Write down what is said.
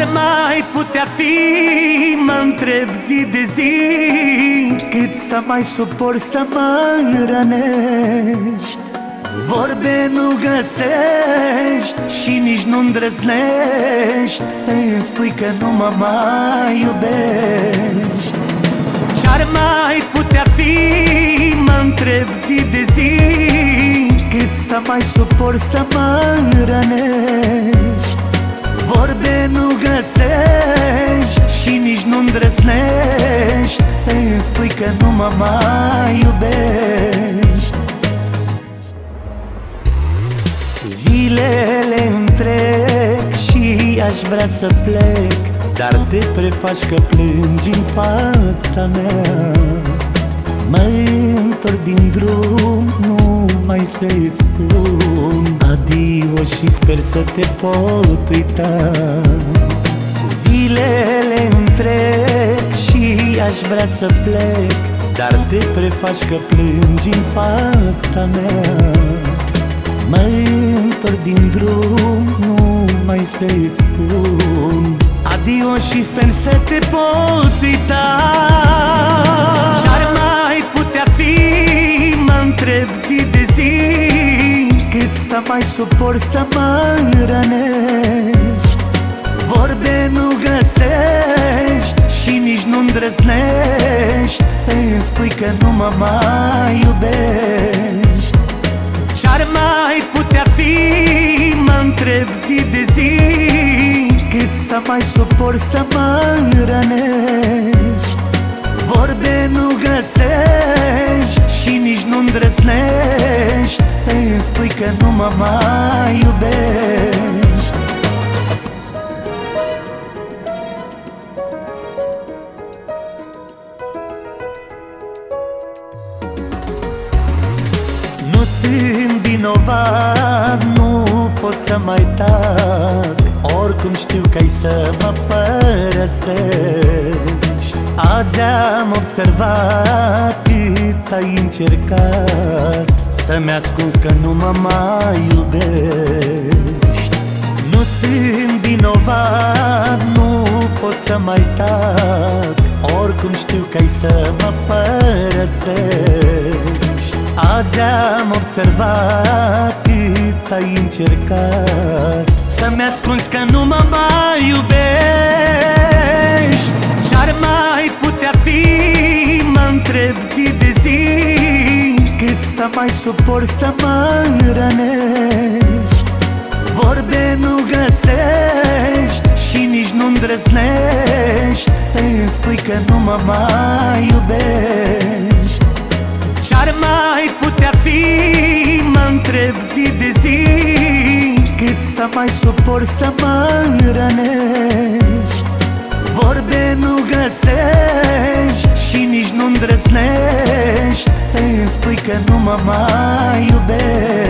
Ce-ar mai putea fi, mă întreb zi de zi Cât să mai suport să mă rănești. Vorbe nu găsești și nici nu îndrăznești Să-mi spui că nu mă mai iubești. Ce-ar mai putea fi, mă întreb zi de zi Cât să mai suport să mă rănești Vorbe nu găsești și nici nu îndrăznești Să-mi spui că nu mă mai iubești. Zilele întreg și aș vrea să plec Dar te prefaci că plângi în fața mea. Mă întorc din drum, nu mai să-ți spun Adio și sper să te pot uita. Zilele întreg și aș vrea să plec Dar te prefaci că plângi în fața mea. Mă întorc din drum, nu mai să-ți spun Adio și sper să te pot uita întreb zi de zi Cât să mai suport să mă rănești Vorbe nu găsești și nici nu îndrăznești Să-mi spui că nu mă mai iubești. Ce-ar mai putea fi, mă întreb zi de zi Cât să mai suport să mă rănești Vorbe nu găsești că nu mă mai iubești. Nu sunt vinovat, nu pot să mai tac. Oricum știu că ai să mă părăsești. Azi am observat cât ai încercat Să-mi ascunzi că nu mă mai iubești. Nu sunt vinovat, nu pot să mai tac. Oricum știu că ai să mă părăsești. Azi am observat cât ai încercat. Să-mi ascunzi că nu mă mai iubești. Ce-ar mai putea fi, mă întreb zi de zi Cât să mai suport să mă rănești Vorbe nu găsești și nici nu îndrăznești. Să-mi spui că nu mă mai iubești. Ce-ar mai putea fi, mă întreb zi de zi Cât să mai suport să mă rănești Vorbe nu găsești și nici nu îndrăznești. Să-mi spui că nu mă mai iubești